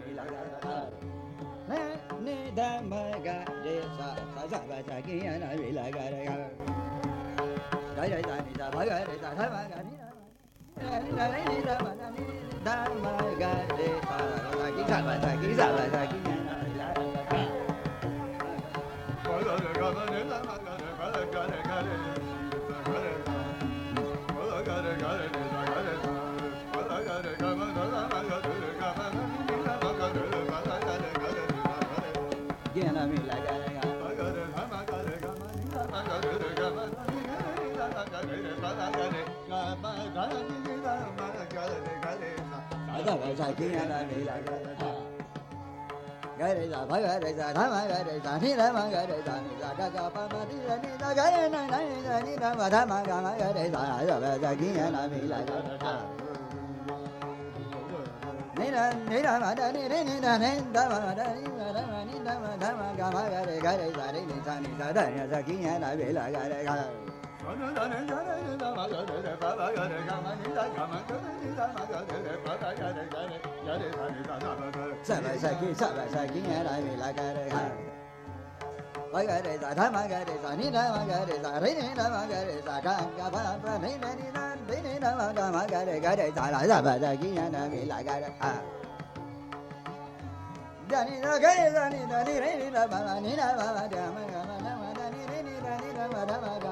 mi la ni da ma ga re sa sa sa ba sa ki ya na la ga ga ga ga ga ni da ba ga re sa sa ma ga ni da ni ni da ma ni da ma ga re sa sa ki sa ba sa ki sa ba sa ki ya na la ga ga sa sa ba sa ki ya na mi la ga ga ga re sa ba ga re sa da ma ga re ni da ma ga re sa ni da ga ga pa, ma ni da ni da ga ya na ni da ni da ma da ma ga ma ga re sa sa ba sa ki ya na mi la ni da ni da ma da ni re ni da ni da ma da ni ma da mà, ni da mà da ma ga ma ga re ga re sa re ni sa ni sa ni sa ki ya na mi la ga re ga sa 再来再给，再来再给，来没来给的看。来给的在，他们给的在，你来嘛给的在，你来嘛给的在，你来你，干的给的再来再，你来，你来，你来，你来，你来，你来，你来，你来，来，你来，你来，你来，来，你来，你来，你来，你来，你，你来，你来，你来，你来，你来，你来，你来，你来，你来，你来，你来，你来，你来，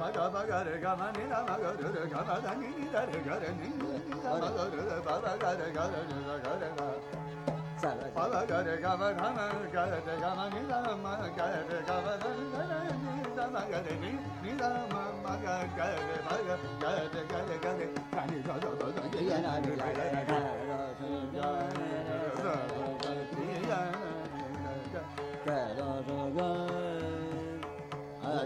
మగ మగర గమ నిల మగరు గమ ధని నిదర గర మగరు బల గర గర గర పల గర గమ ఘమ గర గమ నిల మగర గమ నిద మగర నిద మగ గర మగ గర గర గర కని గర గర గర గర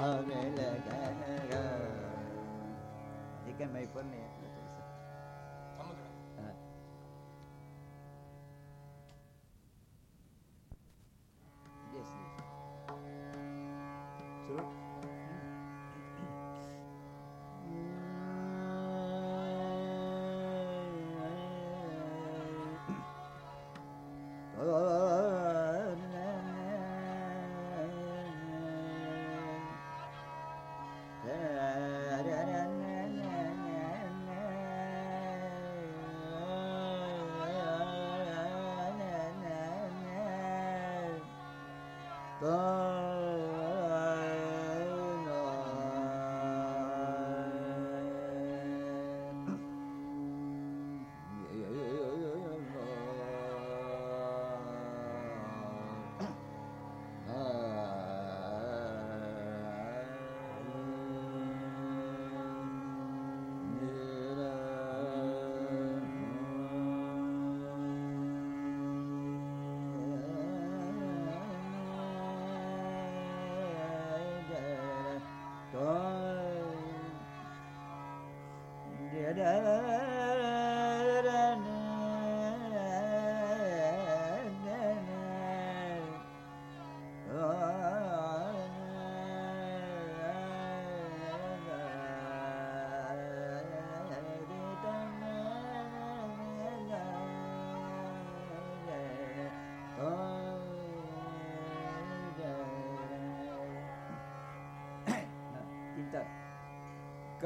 હવે લે કે મે પર ને the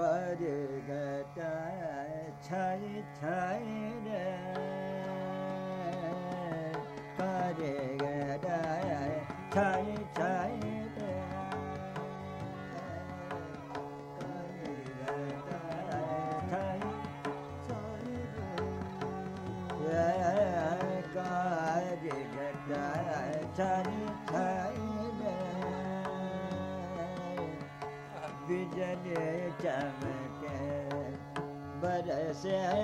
Hare Gata Chai Chai. Yeah.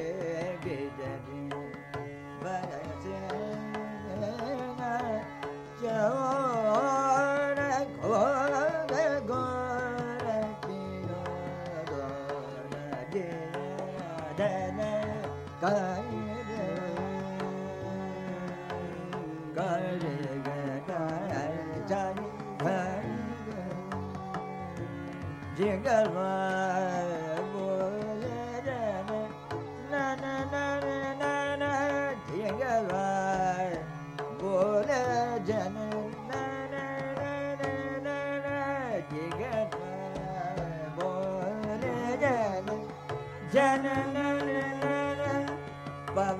I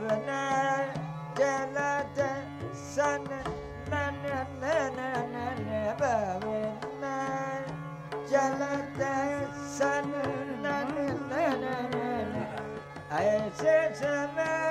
said,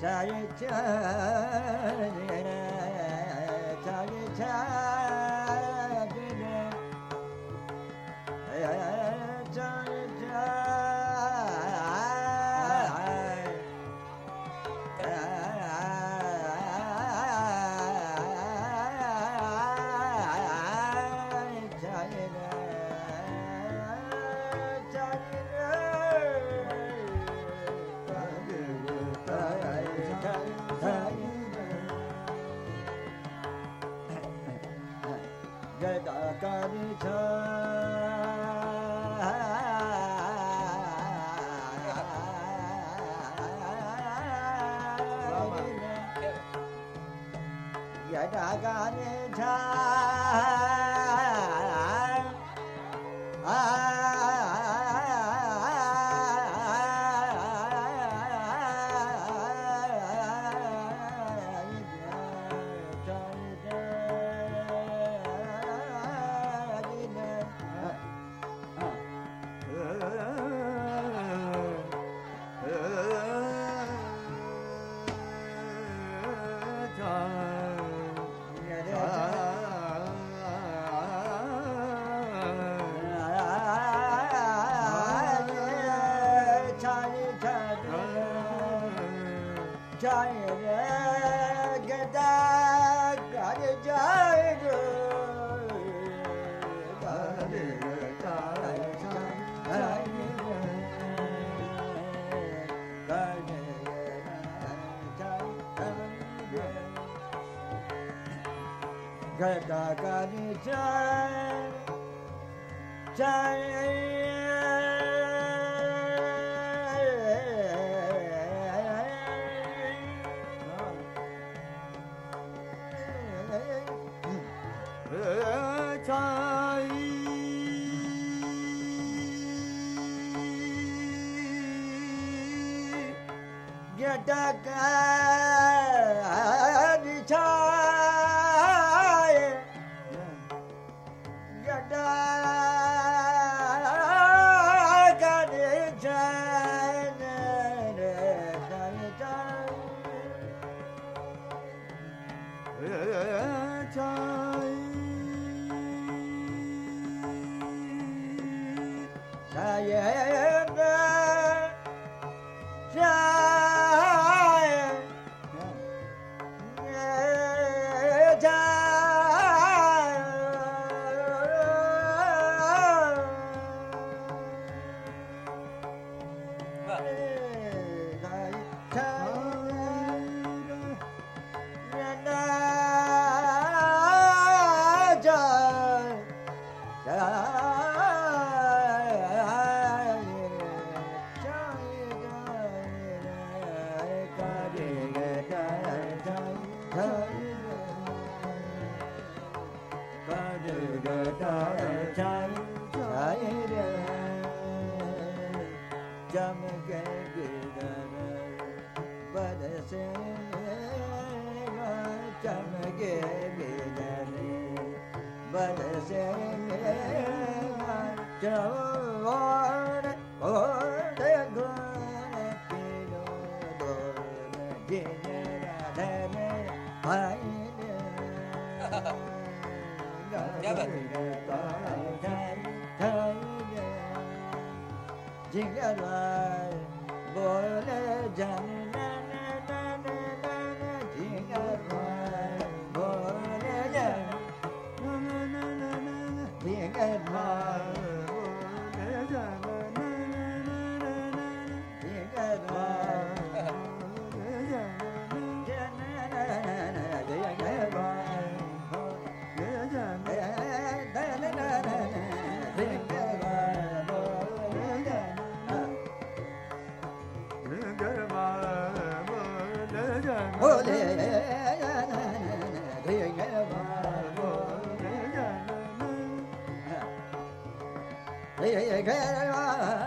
Chai chai, chai chai. गदा कर जय जय da da ਜਨ ਮਾਰੇ ਜਨ Kerala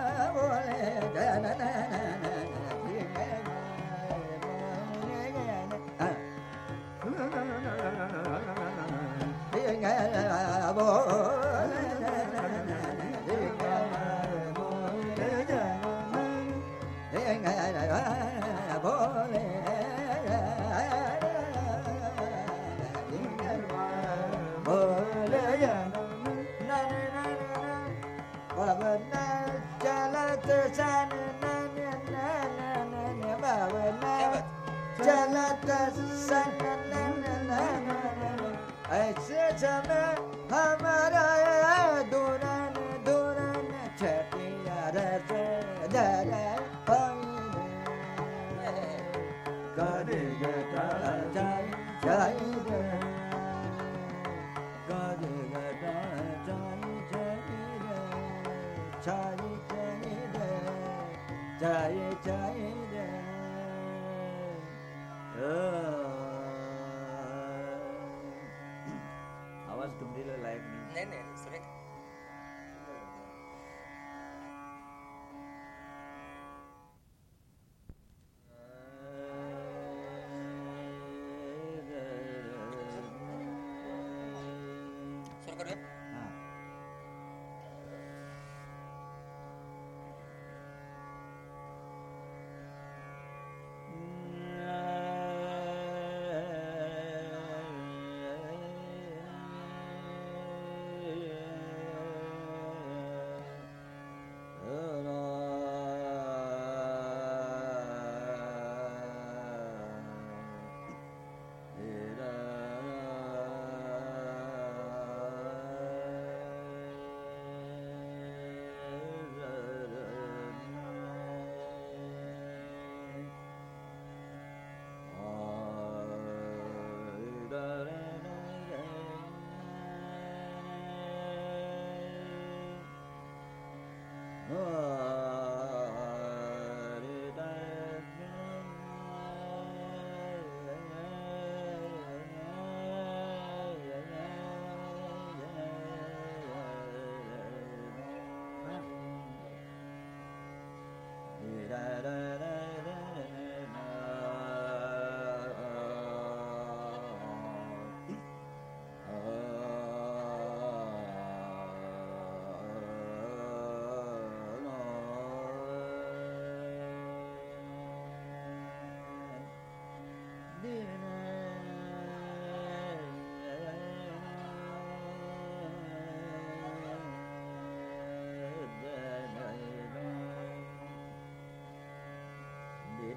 Ay sen sen hamara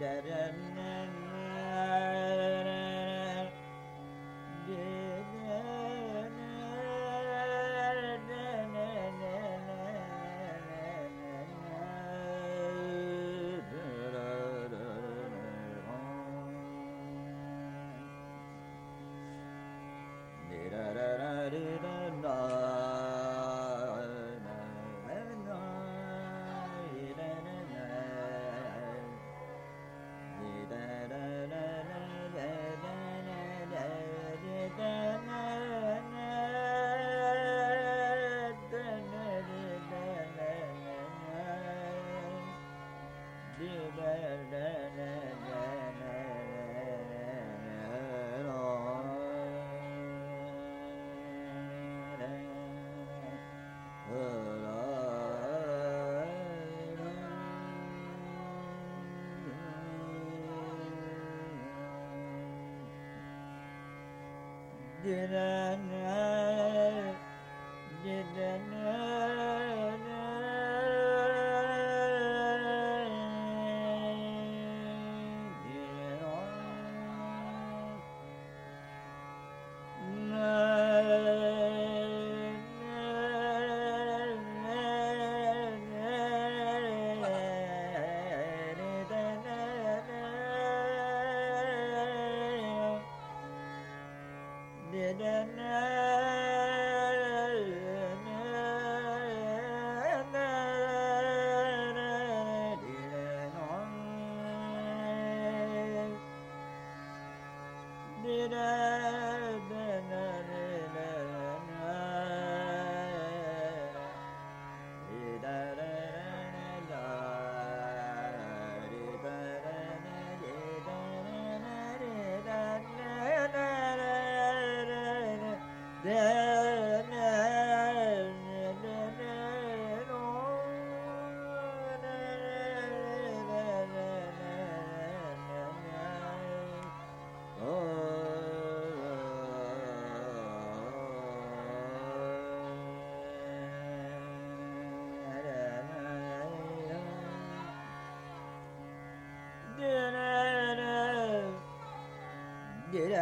Sharan Did I know? forbidden earth.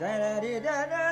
da da da da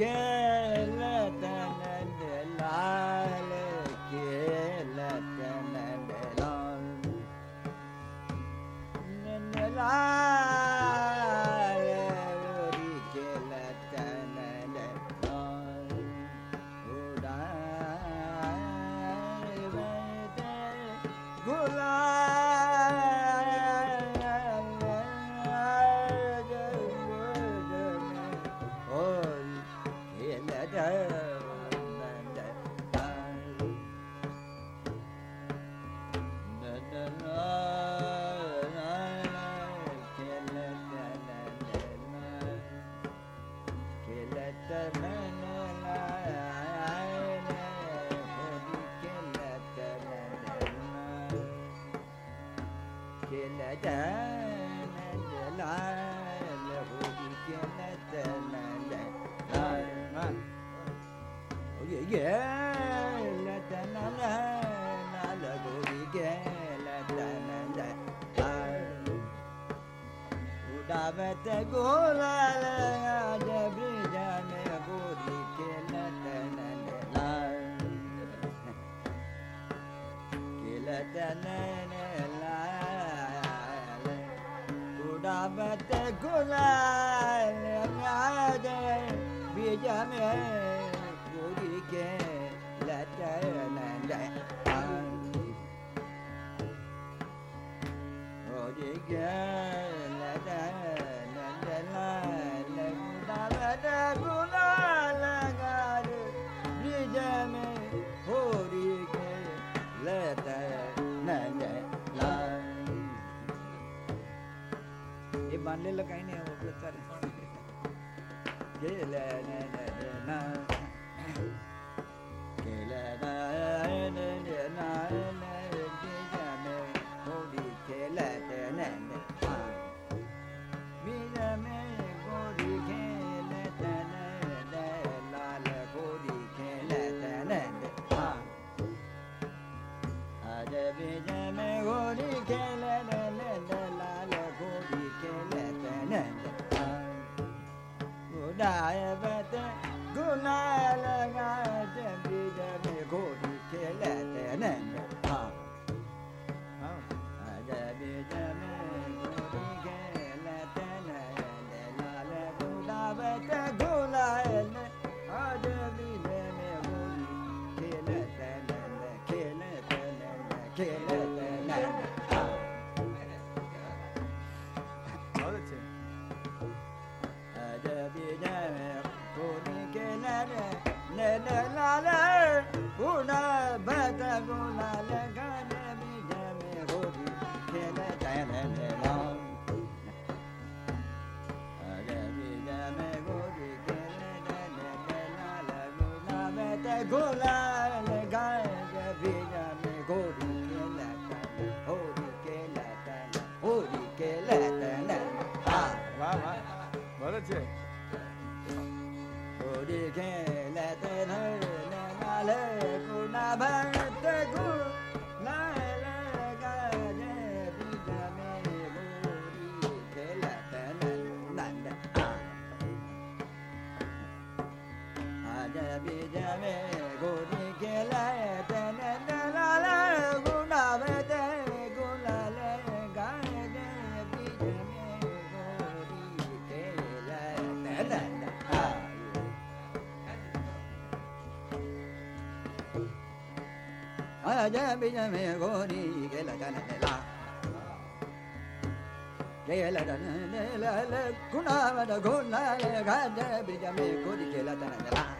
again. la, la, la. me goni ke la dana la ke la dana la la guna ma da guna ga da bi ja me goni ke la dana la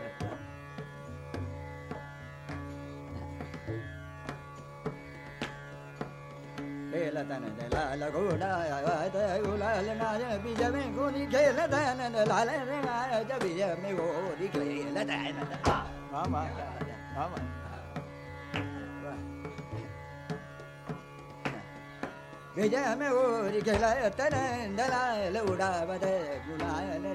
تن لا لا قولا يا دا قولا لنا بي جمي قولي كي لا تن لا لا لا جبي جمي قولي كي لا تن ماما ماما بجامي قولي كي لا تن لا لا ودا بدا قولا لا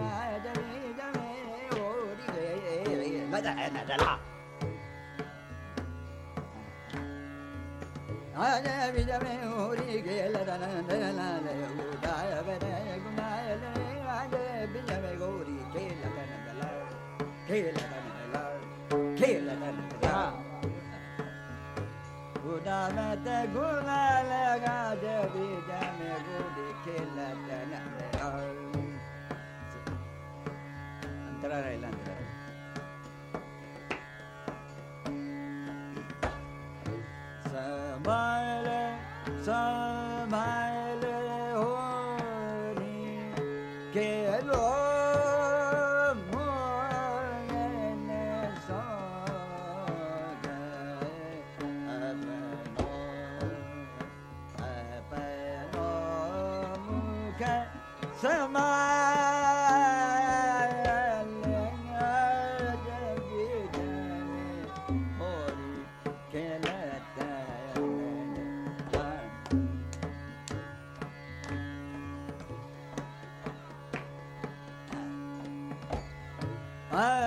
لا جمي جمي قولي كي لا تن لا अंतरा राहिला अंतरा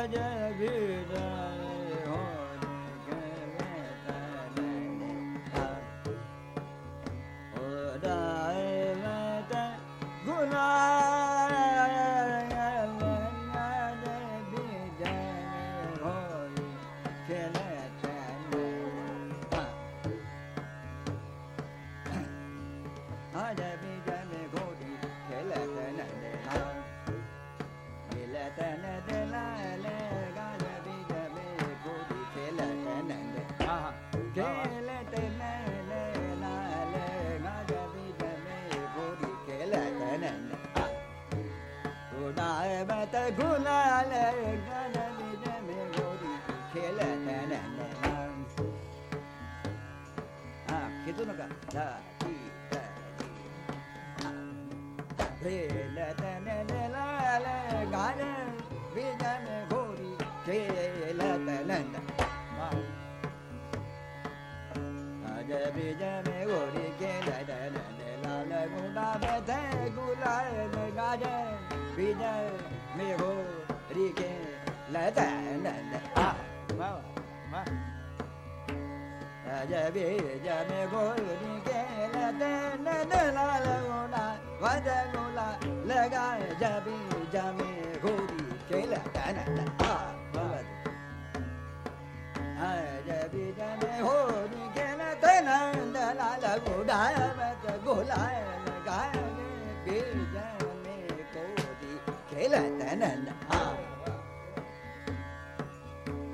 जय भी to the ga da di da di re la ta na na ke la ta na na ma a me go ke la ta na na la la gu da ba ta gu la me go ke la ta na gu na wa ja gu la la ga ja bi ja me go di ke la ta na na. Ah, ba ba. Aja bi la ta na na la la gu da ba ta la ga bi ta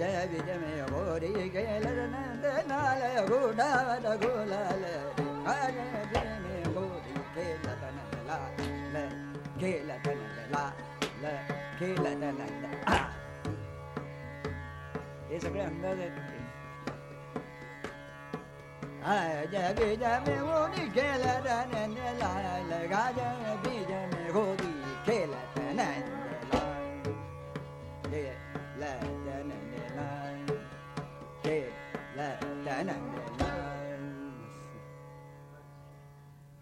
जय विजय में भोरी के लनंद नाल गुडावत गोलाल हर विजय में भोरी के लतन ला ल के लतन ला ल के लतन ला हे सगळे अंदाज आहेत जय विजय में होनी खेल रन लाल गाजय विजय में होली खेल रन 两元